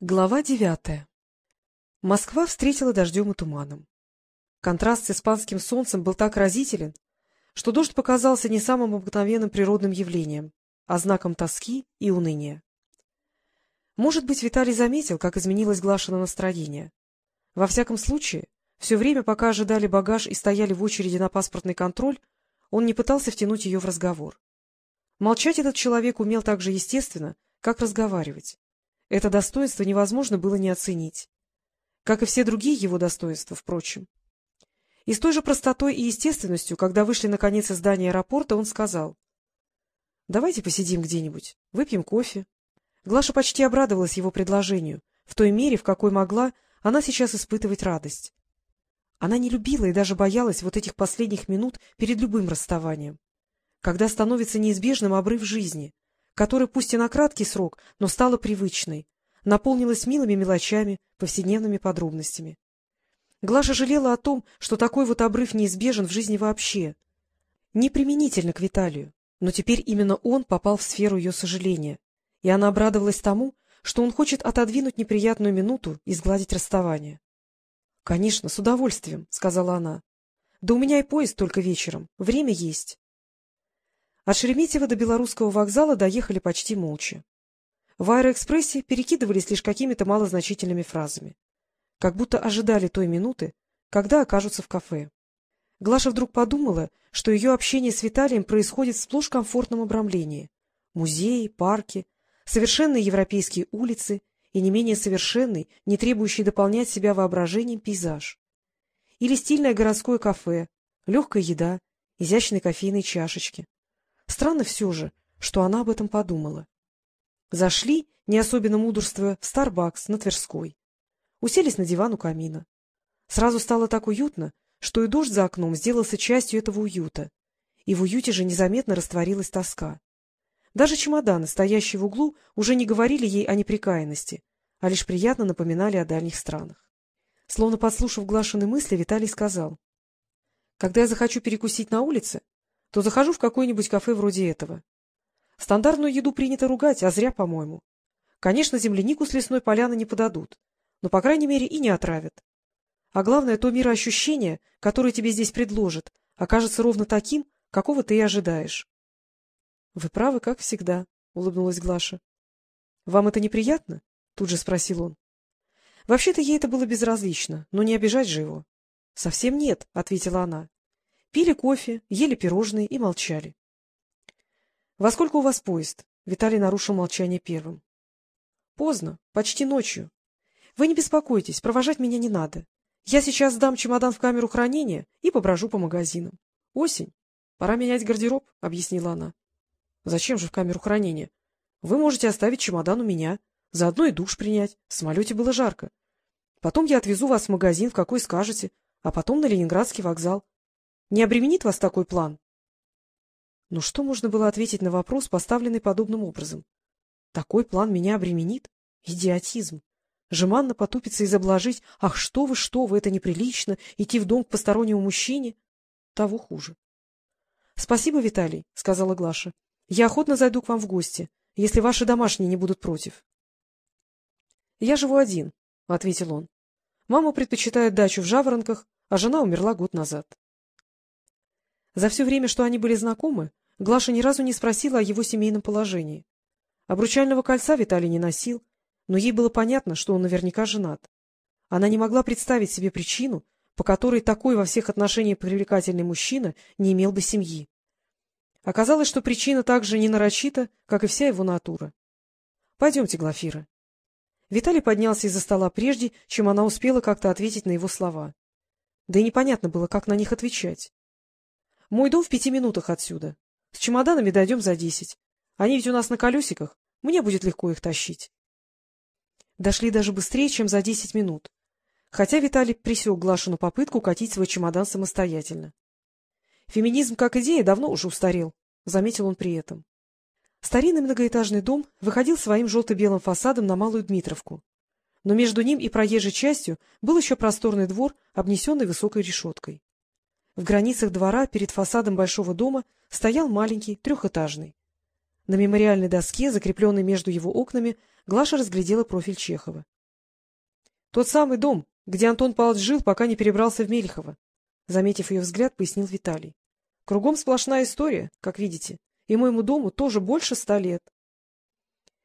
Глава девятая Москва встретила дождем и туманом. Контраст с испанским солнцем был так разителен, что дождь показался не самым обыкновенным природным явлением, а знаком тоски и уныния. Может быть, Виталий заметил, как изменилось Глашино настроение. Во всяком случае, все время, пока ожидали багаж и стояли в очереди на паспортный контроль, он не пытался втянуть ее в разговор. Молчать этот человек умел так же естественно, как разговаривать. Это достоинство невозможно было не оценить. Как и все другие его достоинства, впрочем. И с той же простотой и естественностью, когда вышли наконец из здания аэропорта, он сказал. — Давайте посидим где-нибудь, выпьем кофе. Глаша почти обрадовалась его предложению, в той мере, в какой могла она сейчас испытывать радость. Она не любила и даже боялась вот этих последних минут перед любым расставанием, когда становится неизбежным обрыв жизни, которая пусть и на краткий срок, но стала привычной, наполнилась милыми мелочами, повседневными подробностями. Глаша жалела о том, что такой вот обрыв неизбежен в жизни вообще. Не применительно к Виталию, но теперь именно он попал в сферу ее сожаления, и она обрадовалась тому, что он хочет отодвинуть неприятную минуту и сгладить расставание. — Конечно, с удовольствием, — сказала она. — Да у меня и поезд только вечером, время есть. От Шереметьево до Белорусского вокзала доехали почти молча. В аэроэкспрессе перекидывались лишь какими-то малозначительными фразами. Как будто ожидали той минуты, когда окажутся в кафе. Глаша вдруг подумала, что ее общение с Виталием происходит в сплошь комфортном обрамлении. Музеи, парки, совершенные европейские улицы и не менее совершенный, не требующий дополнять себя воображением пейзаж. Или стильное городское кафе, легкая еда, изящные кофейные чашечки. Странно все же, что она об этом подумала. Зашли, не особенно мудрствуя, в Старбакс на Тверской. Уселись на диван у камина. Сразу стало так уютно, что и дождь за окном сделался частью этого уюта, и в уюте же незаметно растворилась тоска. Даже чемоданы, стоящие в углу, уже не говорили ей о неприкаянности, а лишь приятно напоминали о дальних странах. Словно подслушав Глашины мысли, Виталий сказал. — Когда я захочу перекусить на улице, то захожу в какое-нибудь кафе вроде этого. Стандартную еду принято ругать, а зря, по-моему. Конечно, землянику с лесной поляны не подадут, но, по крайней мере, и не отравят. А главное, то мироощущение, которое тебе здесь предложат, окажется ровно таким, какого ты и ожидаешь. — Вы правы, как всегда, — улыбнулась Глаша. — Вам это неприятно? — тут же спросил он. Вообще-то ей это было безразлично, но не обижать же его. — Совсем нет, — ответила она. Пили кофе, ели пирожные и молчали. — Во сколько у вас поезд? — Виталий нарушил молчание первым. — Поздно, почти ночью. Вы не беспокойтесь, провожать меня не надо. Я сейчас сдам чемодан в камеру хранения и поброжу по магазинам. Осень. Пора менять гардероб, — объяснила она. — Зачем же в камеру хранения? Вы можете оставить чемодан у меня, заодно и душ принять. В самолете было жарко. Потом я отвезу вас в магазин, в какой скажете, а потом на Ленинградский вокзал. Не обременит вас такой план? Ну что можно было ответить на вопрос, поставленный подобным образом? Такой план меня обременит? Идиотизм. Жеманно потупиться и заблажить. Ах, что вы, что вы, это неприлично, идти в дом к постороннему мужчине. Того хуже. — Спасибо, Виталий, — сказала Глаша. — Я охотно зайду к вам в гости, если ваши домашние не будут против. — Я живу один, — ответил он. Мама предпочитает дачу в Жаворонках, а жена умерла год назад. За все время, что они были знакомы, Глаша ни разу не спросила о его семейном положении. Обручального кольца Виталий не носил, но ей было понятно, что он наверняка женат. Она не могла представить себе причину, по которой такой во всех отношениях привлекательный мужчина не имел бы семьи. Оказалось, что причина так же не нарочита, как и вся его натура. — Пойдемте, Глафира. Виталий поднялся из-за стола прежде, чем она успела как-то ответить на его слова. Да и непонятно было, как на них отвечать. Мой дом в пяти минутах отсюда. С чемоданами дойдем за десять. Они ведь у нас на колесиках. Мне будет легко их тащить. Дошли даже быстрее, чем за десять минут. Хотя Виталий присек Глашину попытку катить свой чемодан самостоятельно. Феминизм как идея давно уже устарел, — заметил он при этом. Старинный многоэтажный дом выходил своим желто-белым фасадом на Малую Дмитровку. Но между ним и проезжей частью был еще просторный двор, обнесенный высокой решеткой. В границах двора перед фасадом большого дома стоял маленький трехэтажный. На мемориальной доске, закрепленной между его окнами, Глаша разглядела профиль Чехова. — Тот самый дом, где Антон Павлович жил, пока не перебрался в Мелехово. Заметив ее взгляд, пояснил Виталий. — Кругом сплошная история, как видите, и моему дому тоже больше ста лет.